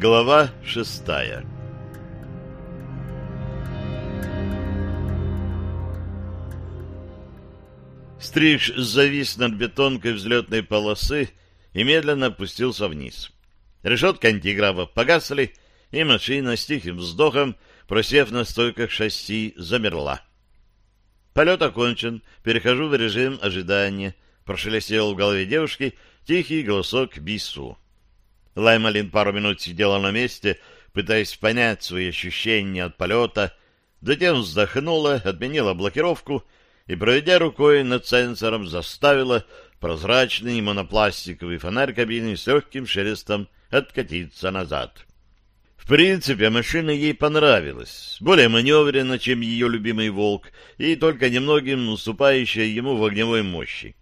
Глава шестая Стриж завис над бетонкой взлетной полосы и медленно опустился вниз. Решетки антиграфа погасли, и машина с тихим вздохом, просев на стойках шасси, замерла. Полет окончен, перехожу в режим ожидания. Прошелестел в голове девушки тихий голосок Бису. Лаймалин пару минут сидела на месте, пытаясь понять свои ощущения от полета, затем вздохнула, отменила блокировку и, проведя рукой над сенсором, заставила прозрачный монопластиковый фонарь кабины с легким шелестом откатиться назад. В принципе, машина ей понравилась, более маневренно, чем ее любимый «Волк», и только немногим уступающая ему в огневой мощи.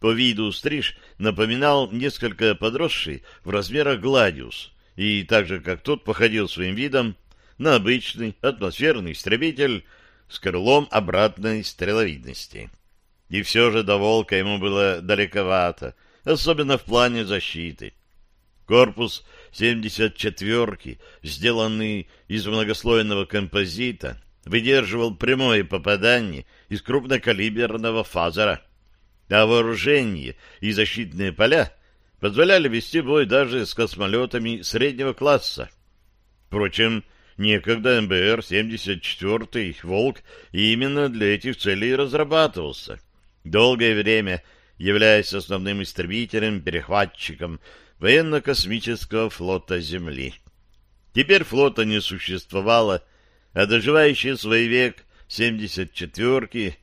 По виду стриж напоминал несколько подросший в размерах «Гладиус», и так же, как тот, походил своим видом на обычный атмосферный истребитель с крылом обратной стреловидности. И все же до «Волка» ему было далековато, особенно в плане защиты. Корпус 74-ки, сделанный из многослойного композита, выдерживал прямое попадание из крупнокалиберного фазера, а вооружение и защитные поля позволяли вести бой даже с космолетами среднего класса. Впрочем, некогда МБР-74 «Волк» именно для этих целей разрабатывался. Долгое время являясь основным истребителем-перехватчиком военно-космического флота Земли. Теперь флота не существовало, а доживающие свой век 74-ки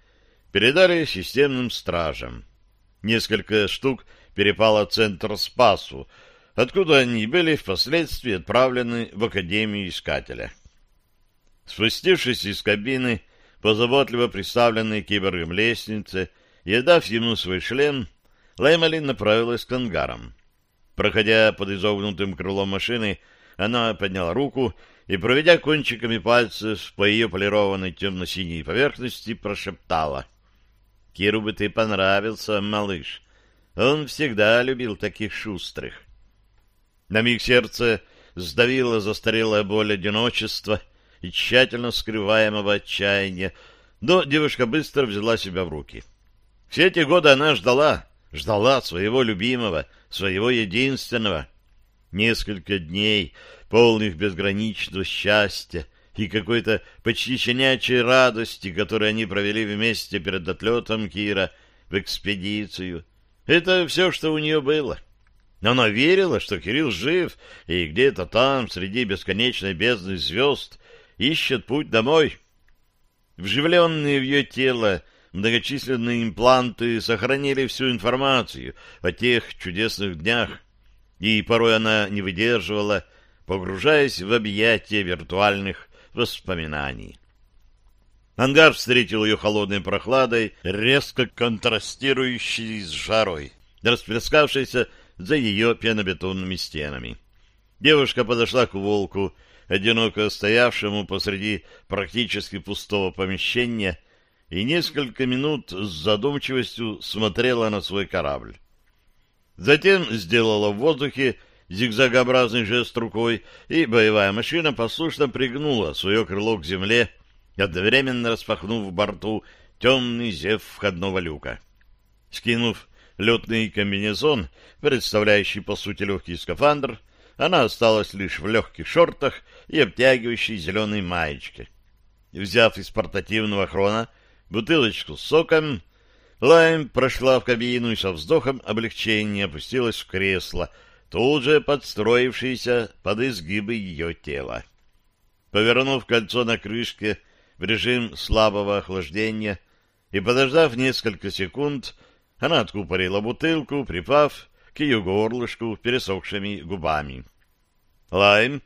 передали системным стражам. Несколько штук перепало Центр Спасу, откуда они были впоследствии отправлены в Академию Искателя. Спустившись из кабины по заботливо представленной киборгом лестнице и отдав ему свой шлем, Лаймалин направилась к ангарам. Проходя под изогнутым крылом машины, она подняла руку и, проведя кончиками пальцев по ее полированной темно-синей поверхности, прошептала. — Киру бы ты понравился, малыш. Он всегда любил таких шустрых. На миг сердце сдавило застарелая боль одиночества и тщательно скрываемого отчаяния, но девушка быстро взяла себя в руки. Все эти годы она ждала, ждала своего любимого, своего единственного. Несколько дней, полных безграничного счастья и какой-то почти щенячьей радости, которые они провели вместе перед отлетом Кира в экспедицию. Это все, что у нее было. Но она верила, что Кирилл жив, и где-то там, среди бесконечной бездны звезд, ищет путь домой. Вживленные в ее тело Многочисленные импланты сохранили всю информацию о тех чудесных днях, и порой она не выдерживала, погружаясь в объятия виртуальных воспоминаний. Ангар встретил ее холодной прохладой, резко контрастирующей с жарой, расплескавшейся за ее пенобетонными стенами. Девушка подошла к волку, одиноко стоявшему посреди практически пустого помещения, и несколько минут с задумчивостью смотрела на свой корабль. Затем сделала в воздухе зигзагообразный жест рукой, и боевая машина послушно пригнула свое крыло к земле, одновременно распахнув в борту темный зев входного люка. Скинув летный комбинезон, представляющий по сути легкий скафандр, она осталась лишь в легких шортах и обтягивающей зеленой маечке. Взяв из портативного хрона бутылочку с соком. Лайм прошла в кабину и со вздохом облегчения опустилась в кресло, тут же подстроившееся под изгибы ее тела. Повернув кольцо на крышке в режим слабого охлаждения и подождав несколько секунд, она откупорила бутылку, припав к ее горлышку пересохшими губами. «Лайм!»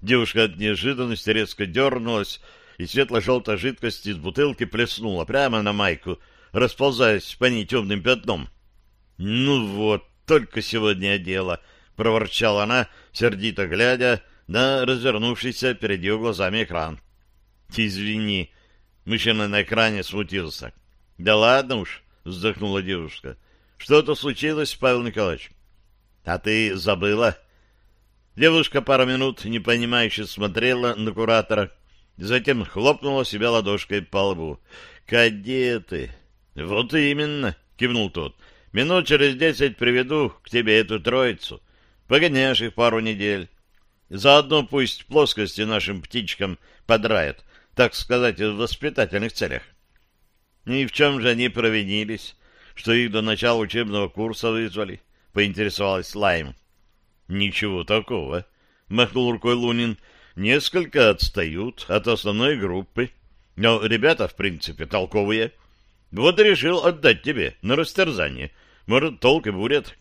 Девушка от неожиданности резко дернулась и светло-желтая жидкость из бутылки плеснула прямо на майку, расползаясь по ней темным пятном. — Ну вот, только сегодня одела, — проворчала она, сердито глядя на развернувшийся перед ее глазами экран. — Извини, мужчина на экране смутился. — Да ладно уж, — вздохнула девушка. — Что-то случилось, Павел Николаевич? — А ты забыла? Девушка пару минут непонимающе смотрела на куратора, затем хлопнула себя ладошкой по лбу. «Кадеты!» «Вот именно!» — кивнул тот. «Минут через десять приведу к тебе эту троицу. Погоняешь их пару недель. Заодно пусть плоскости нашим птичкам подрают, так сказать, в воспитательных целях». «И в чем же они провинились, что их до начала учебного курса вызвали?» — поинтересовалась Лайм. «Ничего такого», — махнул рукой Лунин. «Несколько отстают от основной группы, но ребята, в принципе, толковые». Вот и решил отдать тебе на растерзание. Может, толк и будет.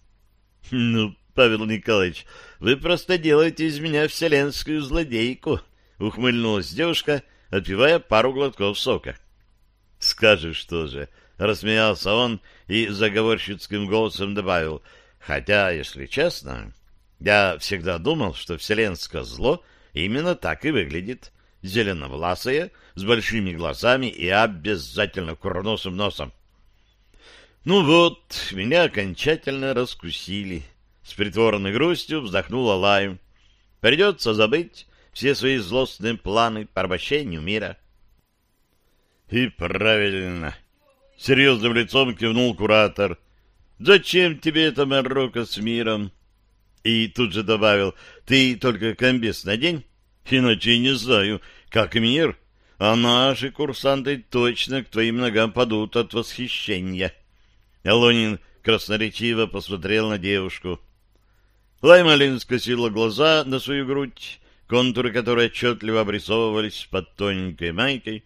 — Ну, Павел Николаевич, вы просто делаете из меня вселенскую злодейку, — ухмыльнулась девушка, отпивая пару глотков сока. — Скажешь что же, — рассмеялся он и заговорщицким голосом добавил, — хотя, если честно, я всегда думал, что вселенское зло именно так и выглядит зеленовласая, с большими глазами и обязательно курносым носом. Ну вот, меня окончательно раскусили. С притворной грустью вздохнула Лайм. Придется забыть все свои злостные планы по порабощению мира. И правильно. Серьезным лицом кивнул куратор. Зачем тебе это Марокко с миром? И тут же добавил, ты только комбез надень, иначе не знаю, как мир, а наши курсанты точно к твоим ногам падут от восхищения. Алонин красноречиво посмотрел на девушку. Лаймалин скосила глаза на свою грудь, контуры которой отчетливо обрисовывались под тоненькой майкой,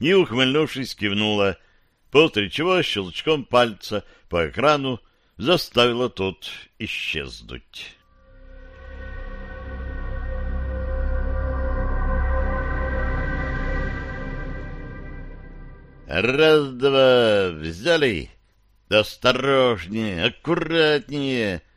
и, ухмыльнувшись, кивнула, после чего щелчком пальца по экрану заставила тот исчезнуть. «Раз-два, взяли! Осторожнее, аккуратнее!» —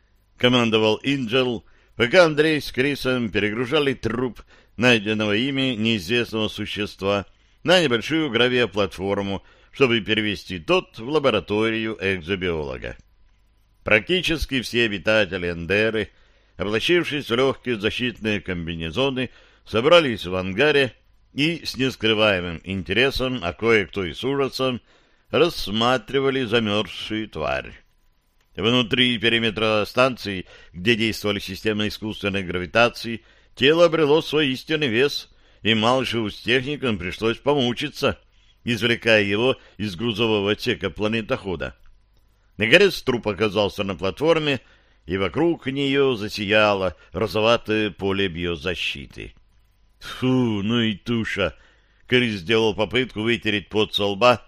командовал Инджел, пока Андрей с Крисом перегружали труп найденного ими неизвестного существа на небольшую гравиоплатформу, чтобы перевести тот в лабораторию экзобиолога. Практически все обитатели Эндеры, облачившись в легкие защитные комбинезоны, собрались в ангаре, и с нескрываемым интересом, а кое-кто и с ужасом, рассматривали замерзшую тварь. Внутри периметра станции, где действовали системы искусственной гравитации, тело обрело свой истинный вес, и Малышеву с техником пришлось помучиться, извлекая его из грузового отсека планетохода. Наконец труп оказался на платформе, и вокруг нее засияло розоватое поле биозащиты. Фу, ну и туша! Крис сделал попытку вытереть пот со лба,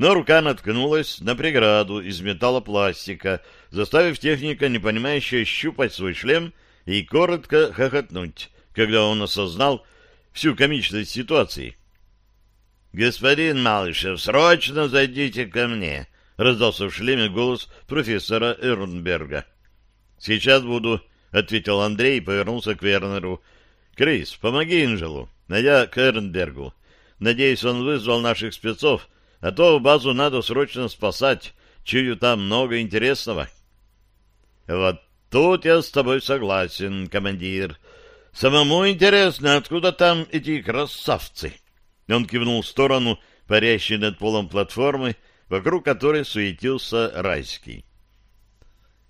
но рука наткнулась на преграду из металлопластика, заставив техника, непонимающе, щупать свой шлем и коротко хохотнуть, когда он осознал всю комичность ситуации. «Господин Малышев, срочно зайдите ко мне!» — раздался в шлеме голос профессора Эрнберга. «Сейчас буду», — ответил Андрей и повернулся к Вернеру. Крис, помоги Инжелу, найдя к Эрнбергу. Надеюсь, он вызвал наших спецов, а то базу надо срочно спасать. Чую, там много интересного. Вот тут я с тобой согласен, командир. Самому интересно, откуда там эти красавцы? Он кивнул в сторону, парящей над полом платформы, вокруг которой суетился Райский.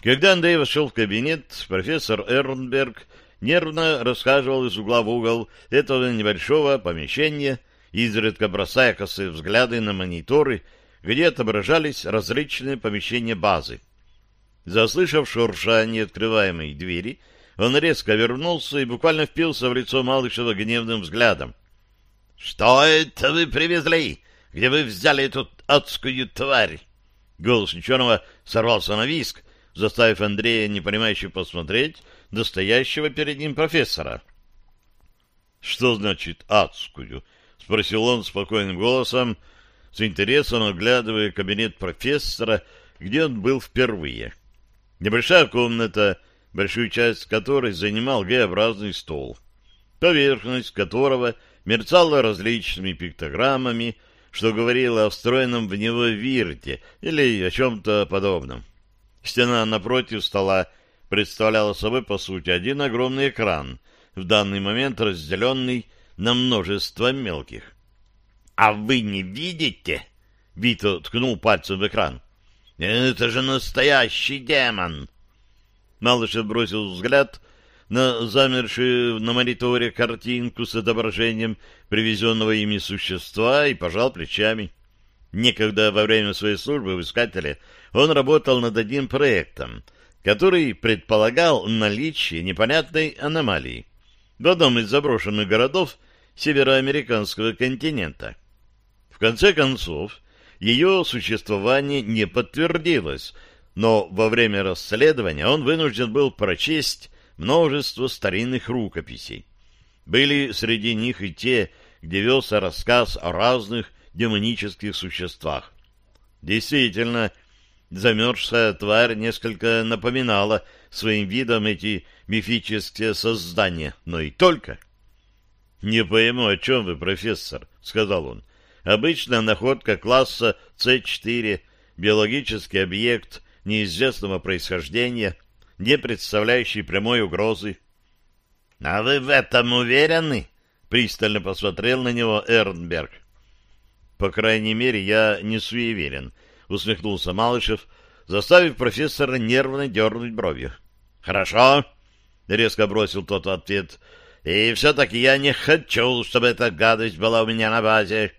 Когда Андрей вошел в кабинет, профессор Эрнберг нервно расхаживал из угла в угол этого небольшого помещения, изредка бросая косые взгляды на мониторы, где отображались различные помещения базы. Заслышав шуршание открываемой двери, он резко вернулся и буквально впился в лицо Малышева гневным взглядом. — Что это вы привезли? Где вы взяли эту адскую тварь? Голос Черного сорвался на виск, заставив Андрея непонимающе посмотреть настоящего перед ним профессора. — Что значит «адскую»? — спросил он спокойным голосом, с интересом оглядывая кабинет профессора, где он был впервые. Небольшая комната, большую часть которой занимал Г-образный стол, поверхность которого мерцала различными пиктограммами, что говорило о встроенном в него вирте или о чем-то подобном. Стена напротив стола представляла собой, по сути, один огромный экран, в данный момент разделенный на множество мелких. «А вы не видите?» — Вито ткнул пальцем в экран. «Это же настоящий демон!» Малышев бросил взгляд на замершую на мониторе картинку с отображением привезенного ими существа и пожал плечами. Некогда во время своей службы в Искателе он работал над одним проектом, который предполагал наличие непонятной аномалии в одном из заброшенных городов североамериканского континента. В конце концов, ее существование не подтвердилось, но во время расследования он вынужден был прочесть множество старинных рукописей. Были среди них и те, где велся рассказ о разных демонических существах. Действительно, замерзшая тварь несколько напоминала своим видом эти мифические создания, но и только. — Не пойму, о чем вы, профессор, — сказал он. — Обычная находка класса С4, биологический объект неизвестного происхождения, не представляющий прямой угрозы. — А вы в этом уверены? — пристально посмотрел на него Эрнберг. — По крайней мере, я не суеверен, — усмехнулся Малышев, заставив профессора нервно дернуть бровью. — Хорошо, — резко бросил тот ответ, — и все-таки я не хочу, чтобы эта гадость была у меня на базе.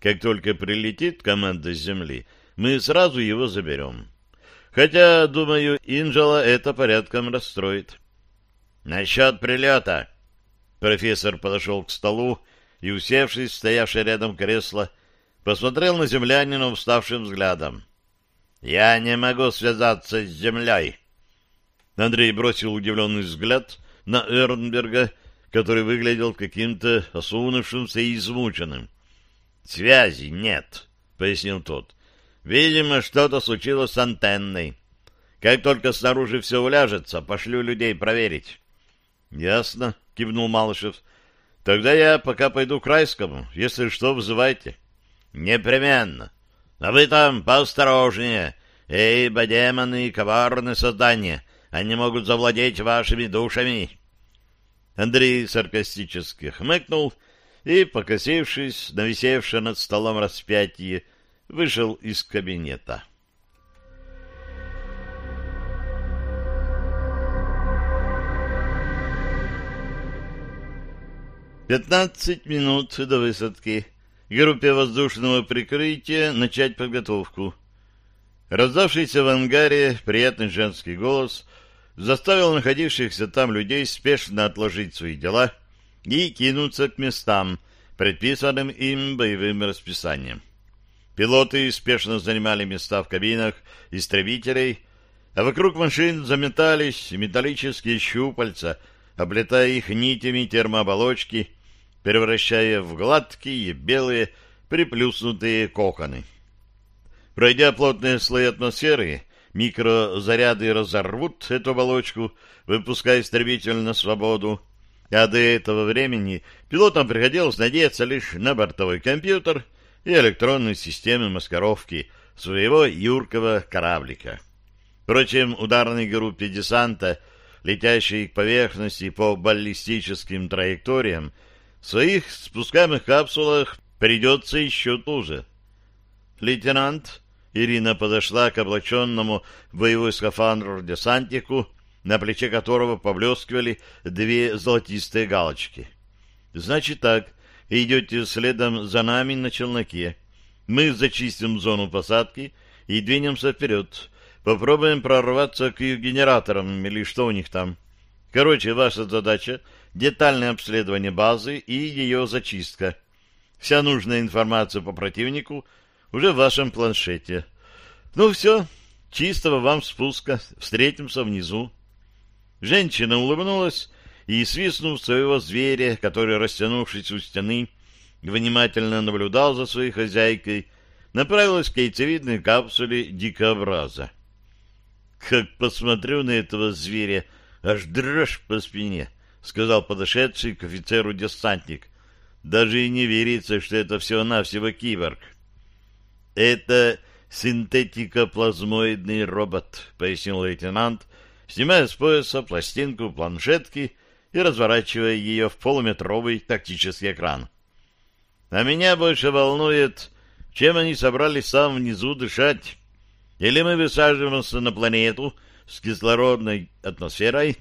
Как только прилетит команда с земли, мы сразу его заберем. Хотя, думаю, Инжела это порядком расстроит. Насчет прилета. Профессор подошел к столу и, усевшись, стоявшее рядом кресло, посмотрел на землянина уставшим взглядом. «Я не могу связаться с землей». Андрей бросил удивленный взгляд на Эрнберга, который выглядел каким-то осунувшимся и измученным. «Связи нет», — пояснил тот. Видимо, что-то случилось с антенной. Как только снаружи все уляжется, пошлю людей проверить. — Ясно, — кивнул Малышев. — Тогда я пока пойду к Райскому. Если что, вызывайте. — Непременно. А вы там поосторожнее. Ибо демоны — коварные создания. Они могут завладеть вашими душами. Андрей саркастически хмыкнул и, покосившись на висевшее над столом распятие, вышел из кабинета. Пятнадцать минут до высадки. Группе воздушного прикрытия начать подготовку. Раздавшийся в ангаре приятный женский голос заставил находившихся там людей спешно отложить свои дела и кинуться к местам, предписанным им боевым расписанием. Пилоты спешно занимали места в кабинах истребителей, а вокруг машин заметались металлические щупальца, облетая их нитями термооболочки, превращая в гладкие белые приплюснутые коконы. Пройдя плотные слои атмосферы, микрозаряды разорвут эту оболочку, выпуская истребитель на свободу, а до этого времени пилотам приходилось надеяться лишь на бортовой компьютер — и электронной системы маскировки своего юркого кораблика. Впрочем, ударной группе десанта, летящей к поверхности по баллистическим траекториям, в своих спускаемых капсулах придется еще туже. Лейтенант Ирина подошла к облаченному в боевой скафандр десантику, на плече которого поблескивали две золотистые галочки. «Значит так, идете следом за нами на челноке. Мы зачистим зону посадки и двинемся вперед. Попробуем прорваться к их генераторам или что у них там. Короче, ваша задача — детальное обследование базы и ее зачистка. Вся нужная информация по противнику уже в вашем планшете. Ну все, чистого вам спуска. Встретимся внизу. Женщина улыбнулась и, свистнув своего зверя, который, растянувшись у стены, внимательно наблюдал за своей хозяйкой, направилась к яйцевидной капсуле дикобраза. «Как посмотрю на этого зверя, аж дрожь по спине», — сказал подошедший к офицеру десантник. «Даже и не верится, что это всего-навсего киборг». «Это синтетико-плазмоидный робот», — пояснил лейтенант, снимая с пояса пластинку планшетки и разворачивая ее в полуметровый тактический экран. А меня больше волнует, чем они собрались сам внизу дышать. Или мы высаживаемся на планету с кислородной атмосферой?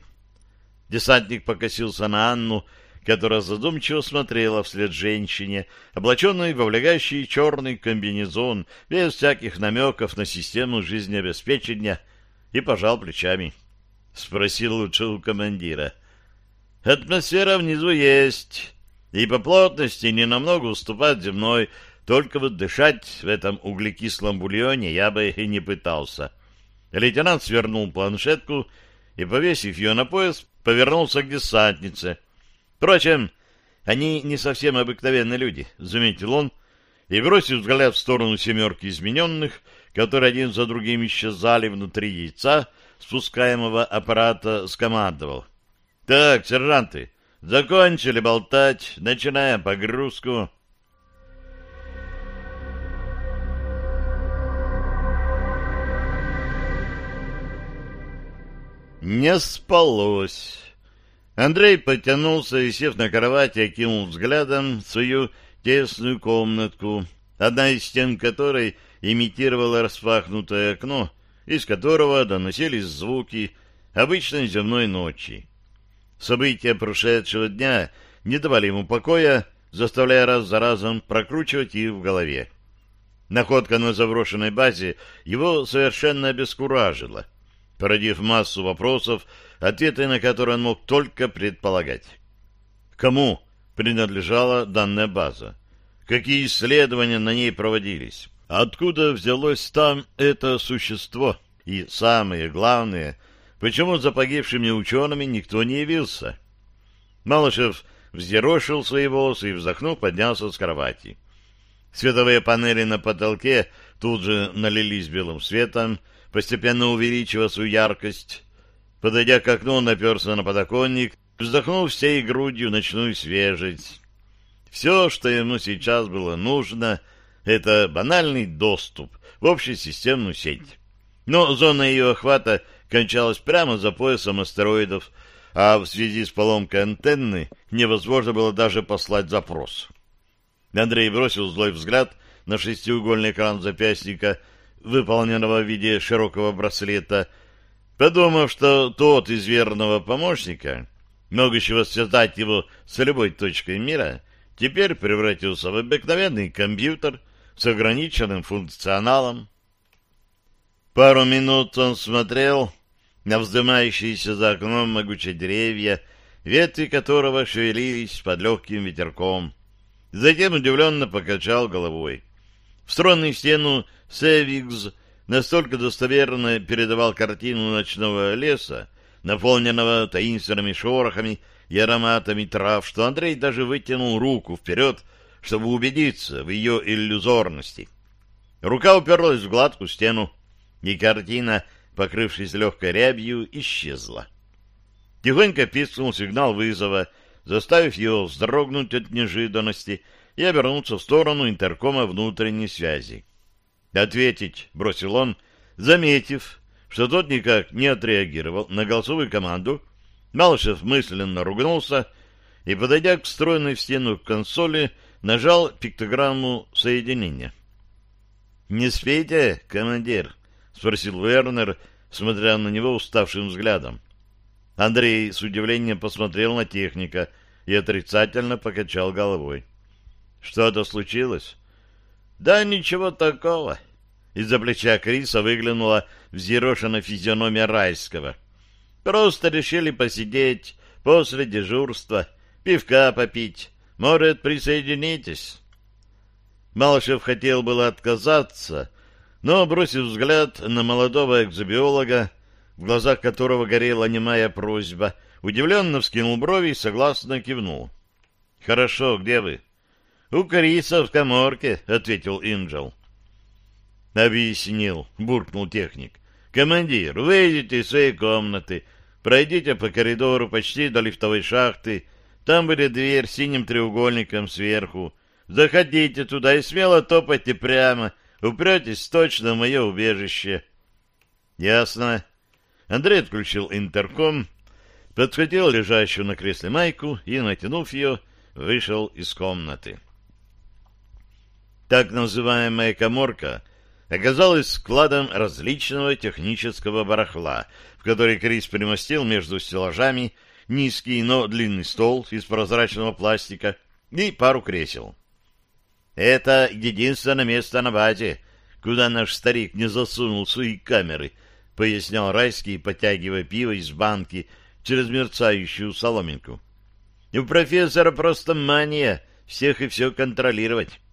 Десантник покосился на Анну, которая задумчиво смотрела вслед женщине, облаченной в облегающий черный комбинезон, без всяких намеков на систему жизнеобеспечения, и пожал плечами. Спросил лучше у командира. «Атмосфера внизу есть, и по плотности не намного уступает земной, только вот дышать в этом углекислом бульоне я бы и не пытался». Лейтенант свернул планшетку и, повесив ее на пояс, повернулся к десантнице — Впрочем, они не совсем обыкновенные люди, заметил он, и, бросив взгляд в сторону семерки измененных, которые один за другим исчезали внутри яйца спускаемого аппарата, скомандовал. «Так, сержанты, закончили болтать, начинаем погрузку». Не спалось. Андрей потянулся и, сев на кровати, окинул взглядом свою тесную комнатку, одна из стен которой имитировала распахнутое окно, из которого доносились звуки обычной земной ночи. События прошедшего дня не давали ему покоя, заставляя раз за разом прокручивать их в голове. Находка на заброшенной базе его совершенно обескуражила, породив массу вопросов ответы на которые он мог только предполагать. Кому принадлежала данная база? Какие исследования на ней проводились? Откуда взялось там это существо? И самое главное, почему за погибшими учеными никто не явился? Малышев взъерошил свои волосы и, вздохнув, поднялся с кровати. Световые панели на потолке тут же налились белым светом, постепенно увеличивая свою яркость. Подойдя к окну, он наперся на подоконник, вздохнул всей грудью ночную свежесть. Все, что ему сейчас было нужно, это банальный доступ в общесистемную сеть. Но зона ее охвата кончалась прямо за поясом астероидов, а в связи с поломкой антенны невозможно было даже послать запрос. Андрей бросил злой взгляд на шестиугольный экран запястника, выполненного в виде широкого браслета, подумав, что тот из верного помощника, могущего связать его с любой точкой мира, теперь превратился в обыкновенный компьютер с ограниченным функционалом. Пару минут он смотрел на вздымающиеся за окном могучие деревья, ветви которого шевелились под легким ветерком. Затем удивленно покачал головой. Встроенный в стену Севикс настолько достоверно передавал картину ночного леса, наполненного таинственными шорохами и ароматами трав, что Андрей даже вытянул руку вперед, чтобы убедиться в ее иллюзорности. Рука уперлась в гладкую стену, и картина, покрывшись легкой рябью, исчезла. Тихонько пискнул сигнал вызова, заставив его вздрогнуть от неожиданности и обернуться в сторону интеркома внутренней связи. Ответить бросил он, заметив, что тот никак не отреагировал на голосовую команду. Малышев мысленно ругнулся и, подойдя к встроенной в стену консоли, нажал пиктограмму соединения. — Не спите, командир? — спросил Вернер, смотря на него уставшим взглядом. Андрей с удивлением посмотрел на техника и отрицательно покачал головой. — Что-то случилось? Да ничего такого. Из-за плеча Криса выглянула взъерошенная физиономия Райского. Просто решили посидеть после дежурства, пивка попить. Может, присоединитесь? Малышев хотел было отказаться, но, бросив взгляд на молодого экзобиолога, в глазах которого горела немая просьба, удивленно вскинул брови и согласно кивнул. — Хорошо, где вы? «У Криса в коморке», — ответил Инджел. «Объяснил», — буркнул техник. «Командир, выйдите из своей комнаты, пройдите по коридору почти до лифтовой шахты, там будет дверь с синим треугольником сверху. Заходите туда и смело топайте прямо, упретесь точно в мое убежище». «Ясно». Андрей отключил интерком, подхватил лежащую на кресле майку и, натянув ее, вышел из комнаты. Так называемая коморка оказалась складом различного технического барахла, в который Крис примостил между стеллажами низкий, но длинный стол из прозрачного пластика и пару кресел. Это единственное место на базе, куда наш старик не засунул свои камеры, — пояснял Райский, потягивая пиво из банки через мерцающую соломинку. — У профессора просто мания всех и все контролировать. —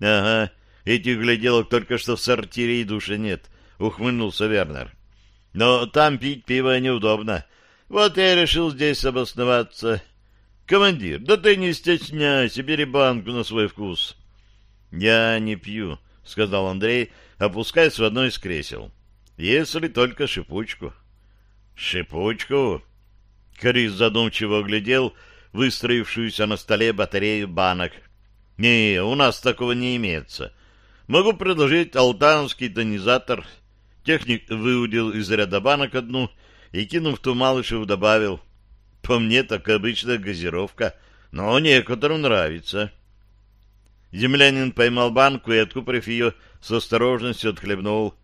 Ага, этих гляделок только что в сортире и души нет, — ухмыльнулся Вернер. — Но там пить пиво неудобно. Вот я решил здесь обосноваться. — Командир, да ты не стесняйся, бери банку на свой вкус. — Я не пью, — сказал Андрей, опускаясь в одно из кресел. — Если только шипучку. — Шипучку? Крис задумчиво оглядел выстроившуюся на столе батарею банок. — Не, у нас такого не имеется. Могу предложить алтанский тонизатор. Техник выудил из ряда банок одну и, кинув ту Малышев, добавил. По мне, так обычная газировка, но некоторым нравится. — Землянин поймал банку и, откупорив ее, с осторожностью отхлебнул.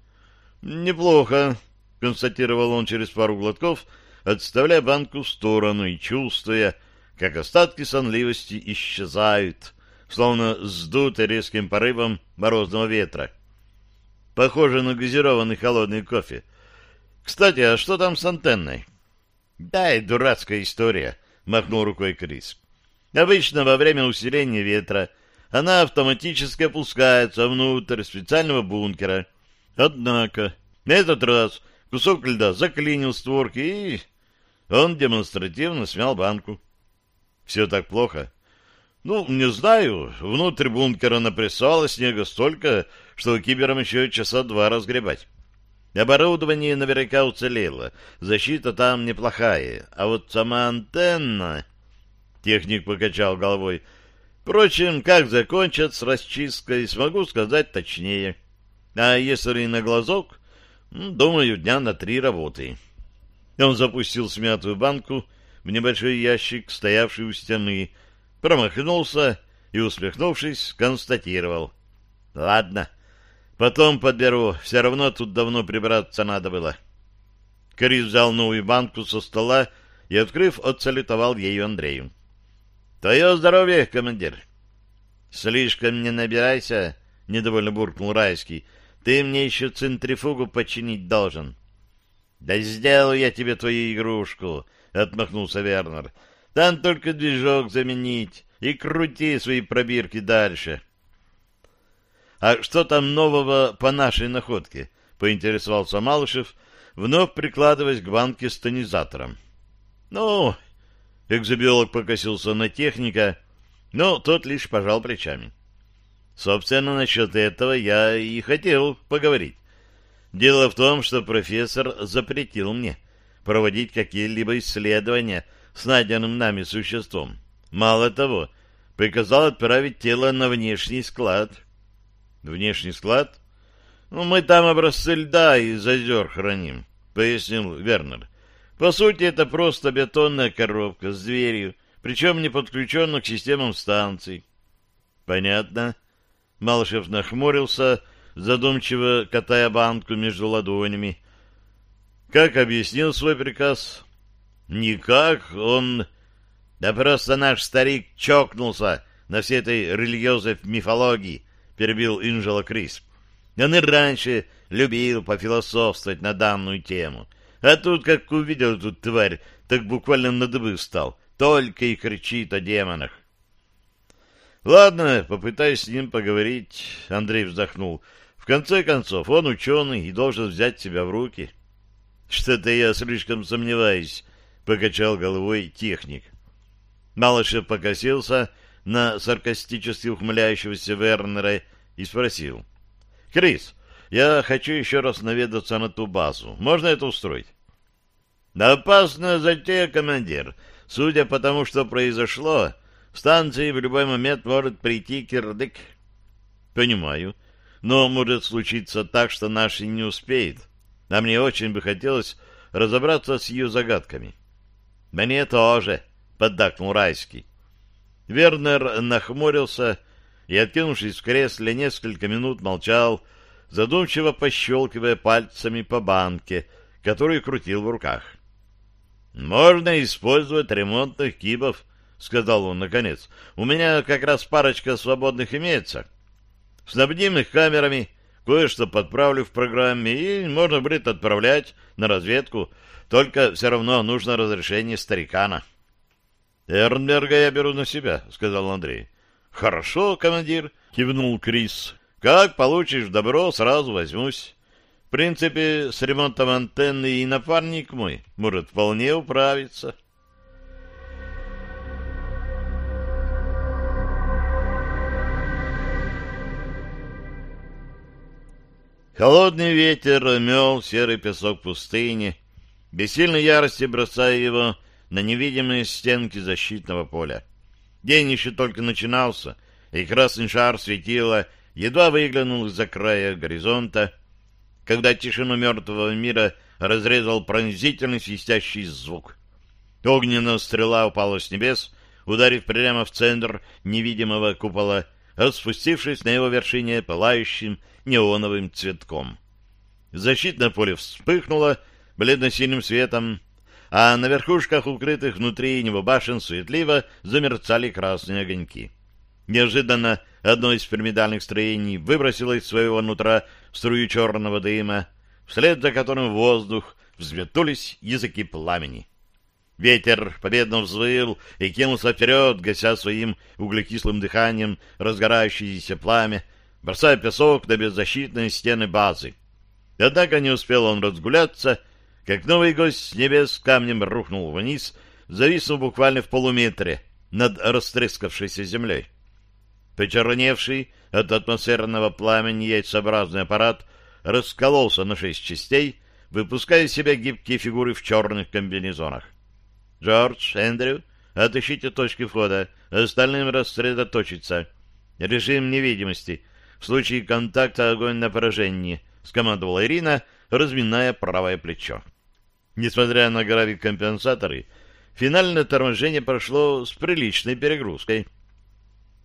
«Неплохо», — констатировал он через пару глотков, отставляя банку в сторону и чувствуя, как остатки сонливости исчезают, словно сдуты резким порывом морозного ветра. Похоже на газированный холодный кофе. Кстати, а что там с антенной? Да, дурацкая история, махнул рукой Крис. Обычно во время усиления ветра она автоматически опускается внутрь специального бункера. Однако на этот раз кусок льда заклинил створки, и он демонстративно смял банку. Все так плохо. Ну, не знаю, внутрь бункера напрессовало снега столько, что киберам еще часа два разгребать. Оборудование наверняка уцелело, защита там неплохая, а вот сама антенна... Техник покачал головой. Впрочем, как закончат с расчисткой, смогу сказать точнее. А если на глазок, думаю, дня на три работы. Он запустил смятую банку в небольшой ящик, стоявший у стены, промахнулся и, усмехнувшись, констатировал. Ладно, потом подберу, все равно тут давно прибраться надо было. Крис взял новую банку со стола и, открыв, отсалютовал ею Андрею. Твое здоровье, командир. Слишком не набирайся, недовольно буркнул Райский. Ты мне еще центрифугу починить должен. Да сделаю я тебе твою игрушку, отмахнулся Вернер. Там только движок заменить и крути свои пробирки дальше. А что там нового по нашей находке? поинтересовался Малышев, вновь прикладываясь к банке с тонизатором. Ну, Экзобиолог покосился на техника, но тот лишь пожал плечами. Собственно, насчет этого я и хотел поговорить. Дело в том, что профессор запретил мне проводить какие-либо исследования с найденным нами существом. Мало того, приказал отправить тело на внешний склад. Внешний склад? Ну, мы там образцы льда из озер храним, пояснил Вернер. По сути, это просто бетонная коробка с дверью, причем не подключенная к системам станций. Понятно. Малышев нахмурился, задумчиво катая банку между ладонями. Как объяснил свой приказ? Никак, он... Да просто наш старик чокнулся на всей этой религиозной мифологии, перебил Инжела Крис. Он и раньше любил пофилософствовать на данную тему — а тут, как увидел эту тварь, так буквально на дыбы встал. Только и кричит о демонах. Ладно, попытаюсь с ним поговорить, Андрей вздохнул. В конце концов, он ученый и должен взять себя в руки. Что-то я слишком сомневаюсь, покачал головой техник. Малышев покосился на саркастически ухмыляющегося Вернера и спросил. — Крис, я хочу еще раз наведаться на ту базу. Можно это устроить? Опасная затея, командир. Судя по тому, что произошло, станции в любой момент может прийти кирдык. Понимаю. Но может случиться так, что наши не успеет. А мне очень бы хотелось разобраться с ее загадками. «Мне тоже», — поддакнул Райский. Вернер нахмурился и, откинувшись в кресле, несколько минут молчал, задумчиво пощелкивая пальцами по банке, которую крутил в руках. «Можно использовать ремонтных кибов», — сказал он наконец. «У меня как раз парочка свободных имеется. Снабдим их камерами, кое-что подправлю в программе, и можно будет отправлять на разведку, только все равно нужно разрешение старикана». «Эрнберга я беру на себя», — сказал Андрей. «Хорошо, командир», — кивнул Крис. «Как получишь добро, сразу возьмусь. В принципе, с ремонтом антенны и напарник мой может вполне управиться». Холодный ветер мел серый песок пустыни, без сильной ярости бросая его на невидимые стенки защитного поля. День еще только начинался, и красный шар светила едва выглянул из-за края горизонта, когда тишину мертвого мира разрезал пронзительный свистящий звук. Огненная стрела упала с небес, ударив прямо в центр невидимого купола, распустившись на его вершине пылающим неоновым цветком. Защитное поле вспыхнуло бледно-синим светом, а на верхушках, укрытых внутри него башен, суетливо замерцали красные огоньки. Неожиданно одно из пирамидальных строений выбросило из своего нутра струю черного дыма, вслед за которым в воздух взметнулись языки пламени. Ветер победно взвыл и кинулся вперед, гася своим углекислым дыханием разгорающееся пламя, бросая песок на беззащитные стены базы. Однако не успел он разгуляться, как новый гость с небес камнем рухнул вниз, зависнув буквально в полуметре над растрескавшейся землей. Почерневший от атмосферного пламени яйцеобразный аппарат раскололся на шесть частей, выпуская из себя гибкие фигуры в черных комбинезонах. Джордж, Эндрю, отыщите точки входа, остальным рассредоточиться. Режим невидимости. В случае контакта огонь на поражение, скомандовала Ирина, разминая правое плечо. Несмотря на гравикомпенсаторы, финальное торможение прошло с приличной перегрузкой.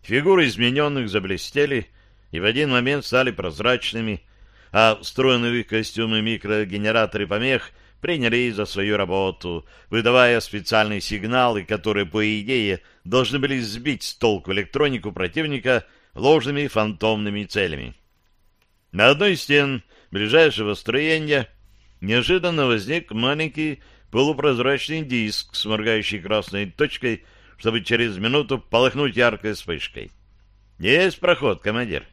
Фигуры измененных заблестели и в один момент стали прозрачными, а встроенные в их костюмы микрогенераторы помех приняли за свою работу, выдавая специальные сигналы, которые, по идее, должны были сбить с толку электронику противника ложными фантомными целями. На одной из стен ближайшего строения неожиданно возник маленький полупрозрачный диск с моргающей красной точкой, чтобы через минуту полыхнуть яркой вспышкой. «Есть проход, командир».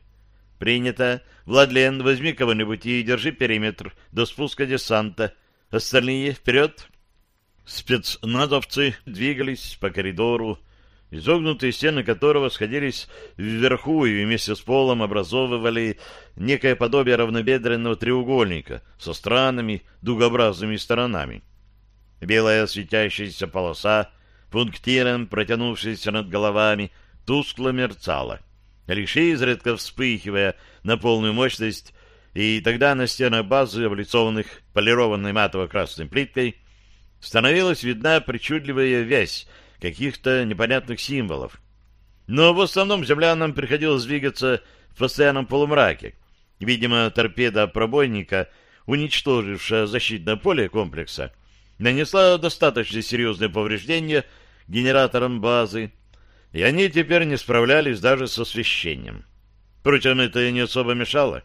«Принято. Владлен, возьми кого-нибудь и держи периметр до спуска десанта», Остальные вперед. Спецназовцы двигались по коридору, изогнутые стены которого сходились вверху и вместе с полом образовывали некое подобие равнобедренного треугольника со странными дугообразными сторонами. Белая светящаяся полоса, пунктиром протянувшаяся над головами, тускло мерцала, лишь изредка вспыхивая на полную мощность и тогда на стенах базы, облицованных полированной матово-красной плиткой, становилась видна причудливая вязь каких-то непонятных символов. Но в основном землянам приходилось двигаться в постоянном полумраке. Видимо, торпеда пробойника, уничтожившая защитное поле комплекса, нанесла достаточно серьезные повреждения генераторам базы, и они теперь не справлялись даже с освещением. Впрочем, это и не особо мешало.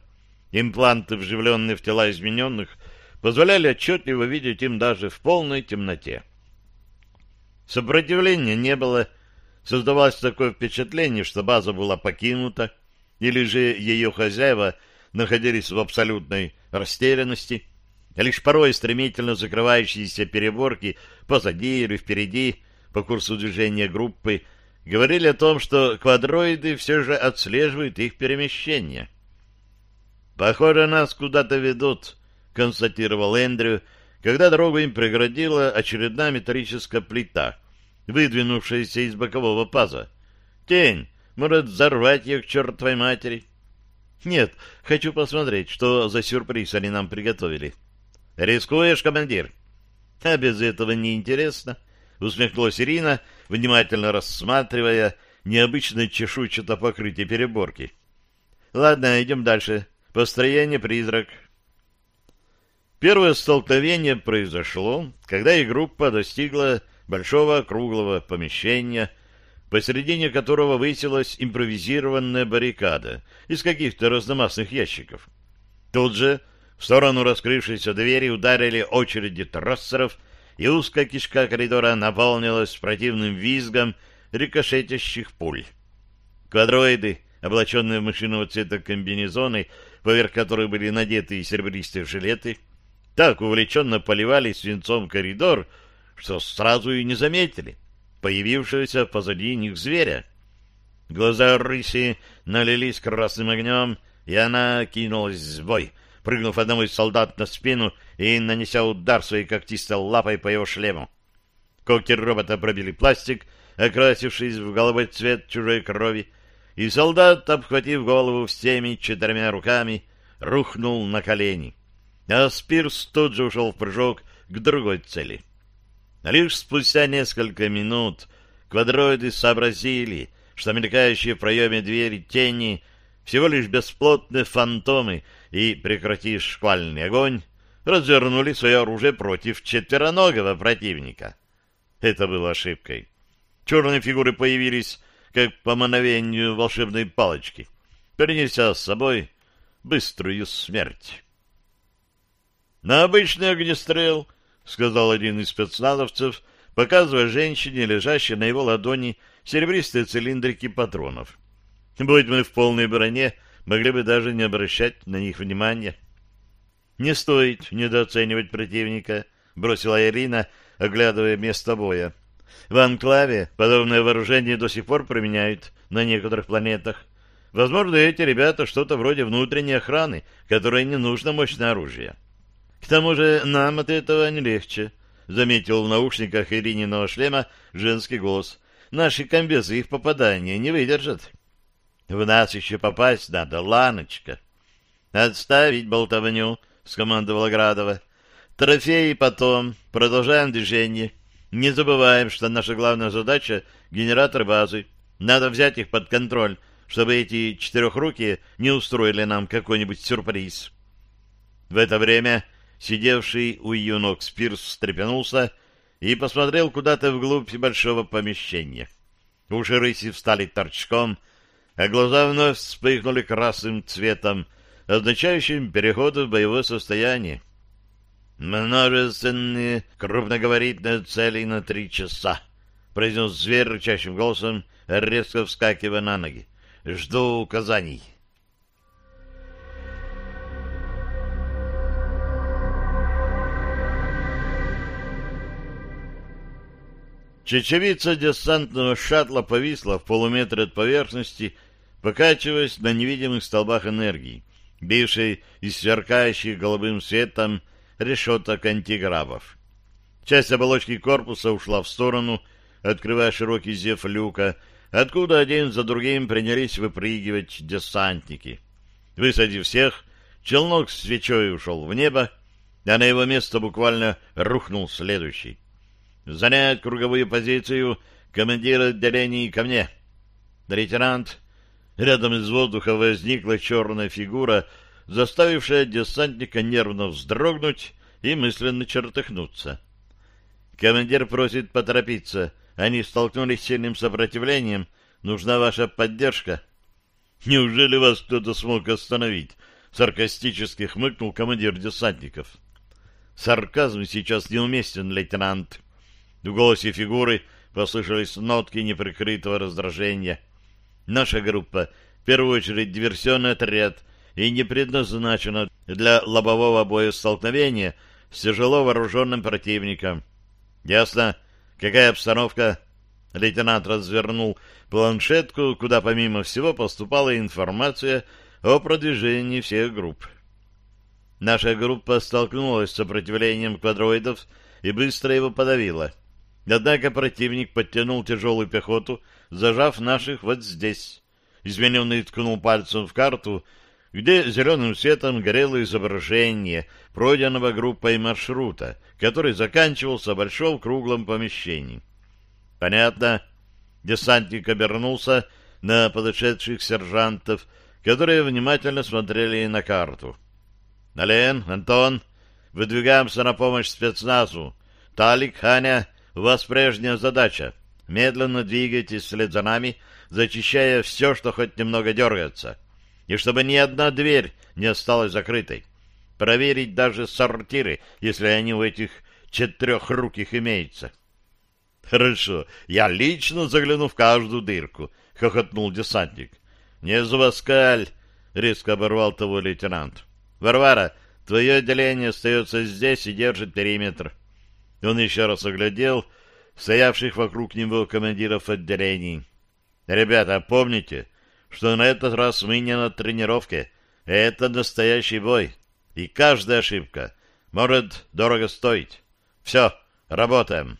Импланты, вживленные в тела измененных, позволяли отчетливо видеть им даже в полной темноте. Сопротивления не было. Создавалось такое впечатление, что база была покинута, или же ее хозяева находились в абсолютной растерянности. Лишь порой стремительно закрывающиеся переборки позади или впереди по курсу движения группы говорили о том, что квадроиды все же отслеживают их перемещение. «Похоже, нас куда-то ведут», — констатировал Эндрю, когда дорогу им преградила очередная металлическая плита, выдвинувшаяся из бокового паза. «Тень! Может, взорвать ее к чертовой матери?» «Нет, хочу посмотреть, что за сюрприз они нам приготовили». «Рискуешь, командир?» А без этого неинтересно, усмехнулась Ирина, внимательно рассматривая необычное чешуйчатое покрытие переборки. Ладно, идем дальше. Построение призрак. Первое столкновение произошло, когда их группа достигла большого круглого помещения, посередине которого высилась импровизированная баррикада из каких-то разномастных ящиков. Тут же в сторону раскрывшейся двери ударили очереди трассеров, и узкая кишка коридора наполнилась противным визгом рикошетящих пуль. Квадроиды, облаченные в машинного цвета комбинезоны, поверх которых были надеты серебристые жилеты, так увлеченно поливали свинцом коридор, что сразу и не заметили появившегося позади них зверя. Глаза рыси налились красным огнем, и она кинулась в бой, прыгнув одному из солдат на спину и нанеся удар своей когтистой лапой по его шлему. Когти робота пробили пластик, окрасившись в голубой цвет чужой крови, и солдат, обхватив голову всеми четырьмя руками, рухнул на колени. А Спирс тут же ушел в прыжок к другой цели. Лишь спустя несколько минут квадроиды сообразили, что мелькающие в проеме двери тени всего лишь бесплотные фантомы, и, прекратив шквальный огонь, развернули свое оружие против четвероногого противника. Это было ошибкой. Черные фигуры появились, как по мановению волшебной палочки, перенеся с собой быструю смерть. «На обычный огнестрел», — сказал один из спецназовцев, показывая женщине, лежащей на его ладони, серебристые цилиндрики патронов. «Будь мы в полной броне, могли бы даже не обращать на них внимания». «Не стоит недооценивать противника», — бросила Ирина, оглядывая место боя. В Анклаве подобное вооружение до сих пор применяют на некоторых планетах. Возможно, эти ребята что-то вроде внутренней охраны, которой не нужно мощное оружие. К тому же нам от этого не легче, — заметил в наушниках Ирининого шлема женский голос. Наши комбезы их попадания не выдержат. В нас еще попасть надо, Ланочка. Отставить болтовню, — скомандовала Градова. Трофеи потом. Продолжаем движение. Не забываем, что наша главная задача — генератор базы. Надо взять их под контроль, чтобы эти четырехрукие не устроили нам какой-нибудь сюрприз. В это время сидевший у ее ног Спирс встрепенулся и посмотрел куда-то вглубь большого помещения. Уши рыси встали торчком, а глаза вновь вспыхнули красным цветом, означающим переход в боевое состояние. «Множественные крупноговоритные цели на три часа», — произнес зверь рычащим голосом, резко вскакивая на ноги. «Жду указаний». Чечевица десантного шаттла повисла в полуметре от поверхности, покачиваясь на невидимых столбах энергии, бившей из сверкающих голубым светом решеток антиграбов. Часть оболочки корпуса ушла в сторону, открывая широкий зев люка, откуда один за другим принялись выпрыгивать десантники. Высадив всех, челнок с свечой ушел в небо, а на его место буквально рухнул следующий. «Занять круговую позицию командира отделений ко мне!» «Лейтенант!» Рядом из воздуха возникла черная фигура — заставившая десантника нервно вздрогнуть и мысленно чертыхнуться. Командир просит поторопиться. Они столкнулись с сильным сопротивлением. Нужна ваша поддержка. Неужели вас кто-то смог остановить? Саркастически хмыкнул командир десантников. Сарказм сейчас неуместен, лейтенант. В голосе фигуры послышались нотки неприкрытого раздражения. Наша группа, в первую очередь диверсионный отряд, и не предназначена для лобового боестолкновения с тяжело вооруженным противником. Ясно? Какая обстановка? Лейтенант развернул планшетку, куда помимо всего поступала информация о продвижении всех групп. Наша группа столкнулась с сопротивлением квадроидов и быстро его подавила. Однако противник подтянул тяжелую пехоту, зажав наших вот здесь. Измененный ткнул пальцем в карту, где зеленым светом горело изображение пройденного группой маршрута, который заканчивался в большом круглом помещении. Понятно. Десантник обернулся на подошедших сержантов, которые внимательно смотрели на карту. «Нален, Антон, выдвигаемся на помощь спецназу. Талик, Ханя, у вас прежняя задача. Медленно двигайтесь вслед за нами, зачищая все, что хоть немного дергается. И чтобы ни одна дверь не осталась закрытой. Проверить даже сортиры, если они у этих четырехруких имеются. — Хорошо, я лично загляну в каждую дырку, — хохотнул десантник. — Не зубоскаль, — резко оборвал того лейтенант. — Варвара, твое отделение остается здесь и держит периметр. Он еще раз оглядел стоявших вокруг него командиров отделений. — Ребята, помните, что на этот раз мы не на тренировке. Это настоящий бой, и каждая ошибка может дорого стоить. Все, работаем.